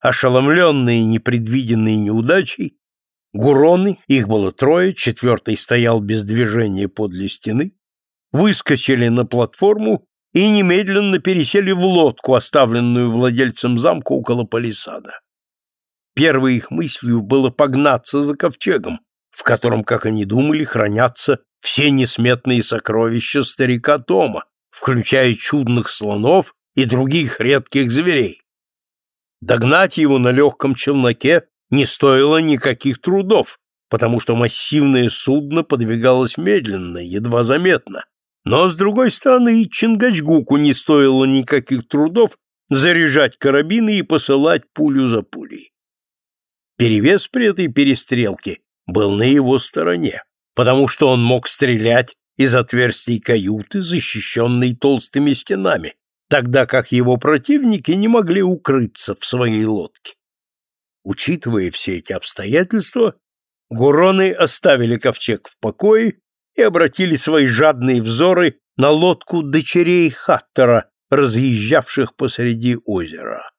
ошеломленные непредвиденной неудачей, гуроны, их было трое, четвертый стоял без движения подле стены, выскочили на платформу и немедленно пересели в лодку, оставленную владельцем замка около палисада. Первой их мыслью было погнаться за ковчегом, в котором, как они думали, хранятся все несметные сокровища старика Тома, включая чудных слонов и других редких зверей. Догнать его на легком челноке не стоило никаких трудов, потому что массивное судно подвигалось медленно, едва заметно. Но, с другой стороны, и Чингачгуку не стоило никаких трудов заряжать карабины и посылать пулю за пулей. Перевес при этой перестрелке был на его стороне, потому что он мог стрелять из отверстий каюты, защищенной толстыми стенами, тогда как его противники не могли укрыться в своей лодке. Учитывая все эти обстоятельства, Гуроны оставили ковчег в покое и обратили свои жадные взоры на лодку дочерей Хаттера, разъезжавших посреди озера.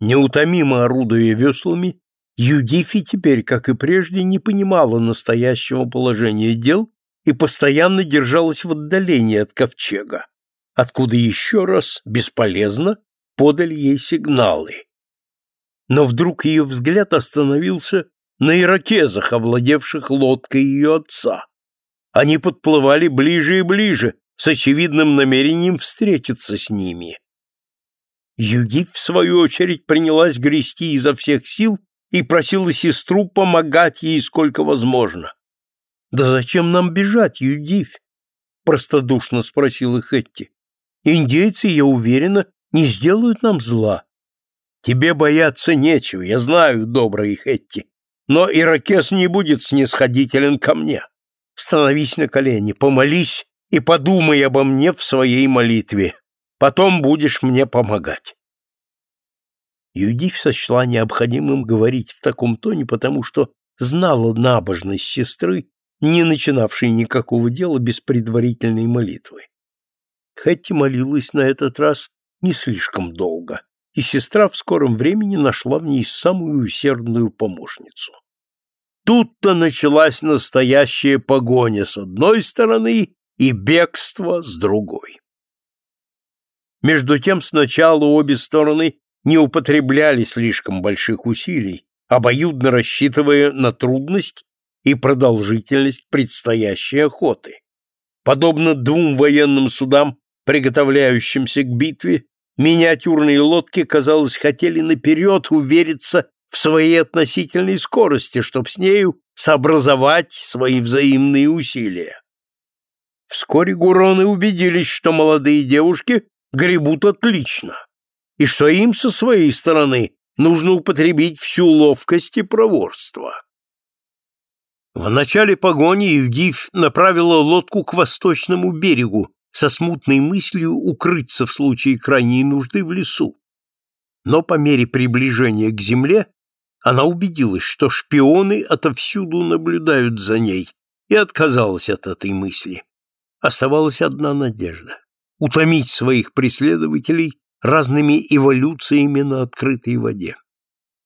Неутомимо орудуя веслами, Юдифи теперь, как и прежде, не понимала настоящего положения дел и постоянно держалась в отдалении от ковчега, откуда еще раз, бесполезно, подали ей сигналы. Но вдруг ее взгляд остановился на иракезах, овладевших лодкой ее отца. Они подплывали ближе и ближе, с очевидным намерением встретиться с ними. Юдив, в свою очередь, принялась грести изо всех сил и просила сестру помогать ей сколько возможно. «Да зачем нам бежать, Юдивь?» — простодушно спросила Хетти. «Индейцы, я уверена, не сделают нам зла». «Тебе бояться нечего, я знаю, добрый Хетти, но иракес не будет снисходителен ко мне. Становись на колени, помолись и подумай обо мне в своей молитве. Потом будешь мне помогать. Юдив сочла необходимым говорить в таком тоне, потому что знала набожность сестры, не начинавшей никакого дела без предварительной молитвы. Хэтти молилась на этот раз не слишком долго, и сестра в скором времени нашла в ней самую усердную помощницу. Тут-то началась настоящая погоня с одной стороны и бегство с другой. Между тем сначала обе стороны не употребляли слишком больших усилий, обоюдно рассчитывая на трудность и продолжительность предстоящей охоты. Подобно двум военным судам, приготовляющимся к битве, миниатюрные лодки, казалось, хотели наперед увериться в своей относительной скорости, чтобы с нею сообразовать свои взаимные усилия. Вскоре гуроны убедились, что молодые девушки гребут отлично, и что им со своей стороны нужно употребить всю ловкость и проворство. В начале погони Юдив направила лодку к восточному берегу со смутной мыслью укрыться в случае крайней нужды в лесу. Но по мере приближения к земле она убедилась, что шпионы отовсюду наблюдают за ней, и отказалась от этой мысли. Оставалась одна надежда — утомить своих преследователей разными эволюциями на открытой воде.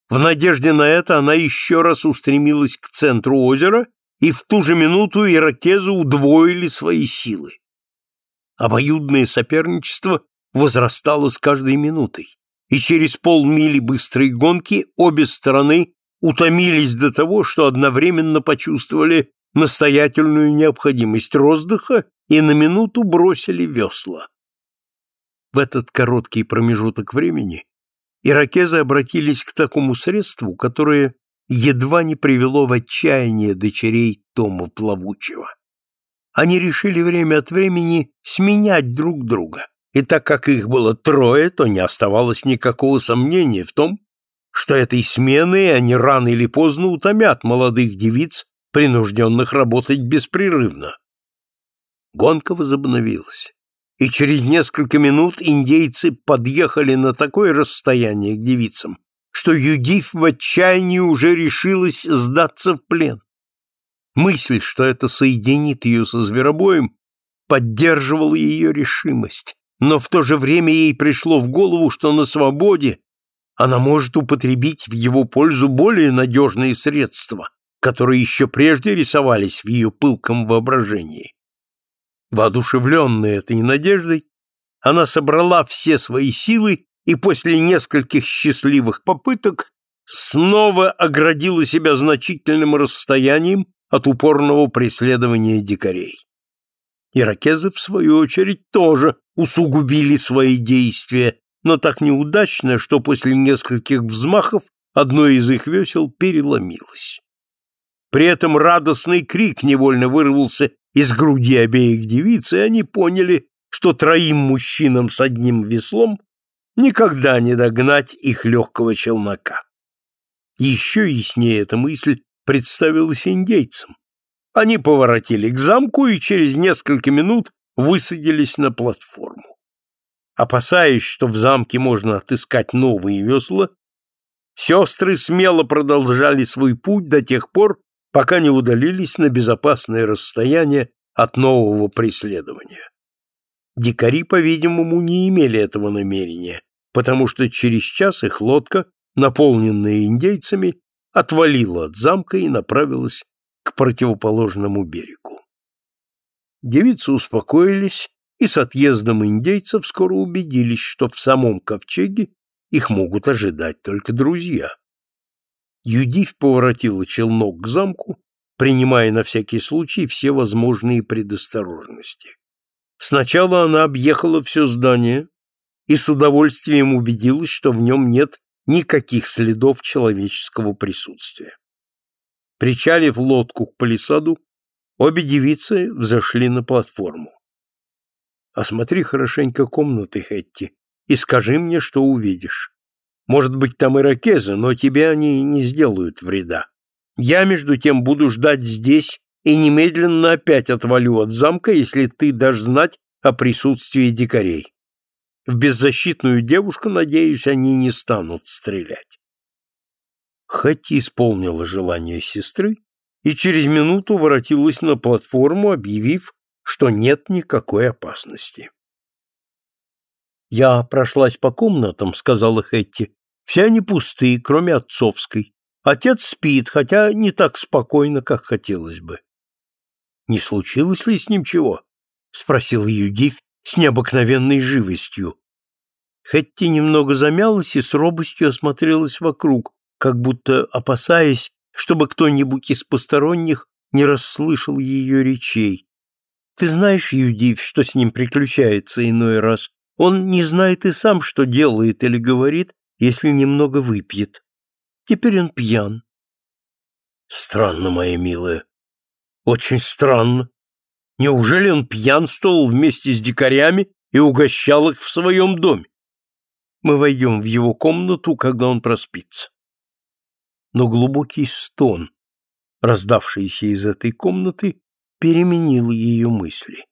В надежде на это она еще раз устремилась к центру озера, и в ту же минуту иракезы удвоили свои силы. Обоюдное соперничество возрастало с каждой минутой и через полмили быстрой гонки обе стороны утомились до того, что одновременно почувствовали настоятельную необходимость роздыха и на минуту бросили весла. В этот короткий промежуток времени иракезы обратились к такому средству, которое едва не привело в отчаяние дочерей Тома Плавучего. Они решили время от времени сменять друг друга, и так как их было трое, то не оставалось никакого сомнения в том, что этой сменой они рано или поздно утомят молодых девиц, принужденных работать беспрерывно. Гонка возобновилась, и через несколько минут индейцы подъехали на такое расстояние к девицам, что Юдив в отчаянии уже решилась сдаться в плен. Мысль, что это соединит ее со зверобоем, поддерживала ее решимость, но в то же время ей пришло в голову, что на свободе она может употребить в его пользу более надежные средства, которые еще прежде рисовались в ее пылком воображении. Воодушевленная этой надеждой, она собрала все свои силы и после нескольких счастливых попыток снова оградила себя значительным расстоянием от упорного преследования дикарей. Иракезы, в свою очередь, тоже усугубили свои действия, но так неудачно, что после нескольких взмахов одно из их весел переломилось. При этом радостный крик невольно вырвался из груди обеих девиц, и они поняли, что троим мужчинам с одним веслом никогда не догнать их легкого челнока. Еще яснее эта мысль представилась индейцам. Они поворотили к замку и через несколько минут высадились на платформу. Опасаясь, что в замке можно отыскать новые весла, сестры смело продолжали свой путь до тех пор, пока не удалились на безопасное расстояние от нового преследования. Дикари, по-видимому, не имели этого намерения, потому что через час их лодка, наполненная индейцами, отвалила от замка и направилась к противоположному берегу. Девицы успокоились и с отъездом индейцев скоро убедились, что в самом ковчеге их могут ожидать только друзья. Юдив поворотила челнок к замку, принимая на всякий случай все возможные предосторожности. Сначала она объехала все здание и с удовольствием убедилась, что в нем нет никаких следов человеческого присутствия. Причалив лодку к палисаду, обе девицы взошли на платформу. «Осмотри хорошенько комнаты, Хетти, и скажи мне, что увидишь. Может быть, там иракезы, но тебе они не сделают вреда. Я, между тем, буду ждать здесь и немедленно опять отвалю от замка, если ты дашь знать о присутствии дикарей. В беззащитную девушку, надеюсь, они не станут стрелять. Хати исполнила желание сестры и через минуту воротилась на платформу, объявив, что нет никакой опасности. «Я прошлась по комнатам», — сказала Хэтти, все они пустые, кроме отцовской. Отец спит, хотя не так спокойно, как хотелось бы. Не случилось ли с ним чего? спросил Юдив с необыкновенной живостью. Хетти немного замялась и с робостью осмотрелась вокруг, как будто опасаясь, чтобы кто-нибудь из посторонних не расслышал ее речей. Ты знаешь, Юдив, что с ним приключается иной раз. Он не знает и сам, что делает или говорит, если немного выпьет. Теперь он пьян. Странно, моя милая. Очень странно. Неужели он пьянствовал вместе с дикарями и угощал их в своем доме? Мы войдем в его комнату, когда он проспится. Но глубокий стон, раздавшийся из этой комнаты, переменил ее мысли.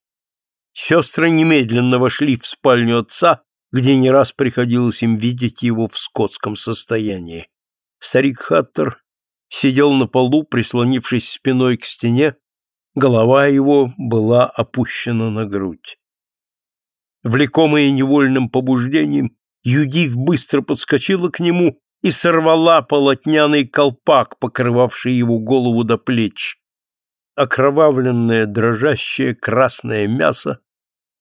Сестры немедленно вошли в спальню отца где не раз приходилось им видеть его в скотском состоянии. Старик Хаттер сидел на полу, прислонившись спиной к стене, голова его была опущена на грудь. Влекомая невольным побуждением, Юдив быстро подскочила к нему и сорвала полотняный колпак, покрывавший его голову до плеч. Окровавленное, дрожащее красное мясо,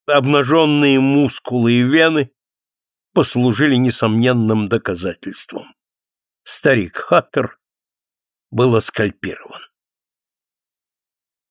обнаженные мускулы и вены послужили несомненным доказательством. Старик Хаттер был оскальпирован.